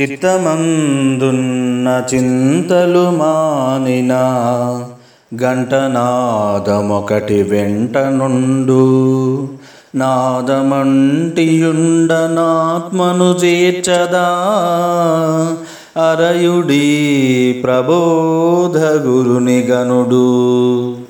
చిత్తమందున్న చింతలు మానిన గంటనాదమొకటి వెంట నుండు నాదమంటియుండనాత్మను చేర్చదా? అరయుడి ప్రబోధ గురుని గనుడు